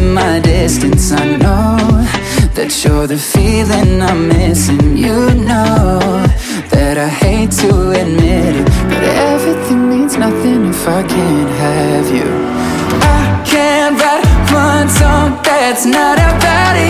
my distance. I know that you're the feeling I'm missing. You know that I hate to admit it, but everything means nothing if I can't have you. I can't write one song that's not about you.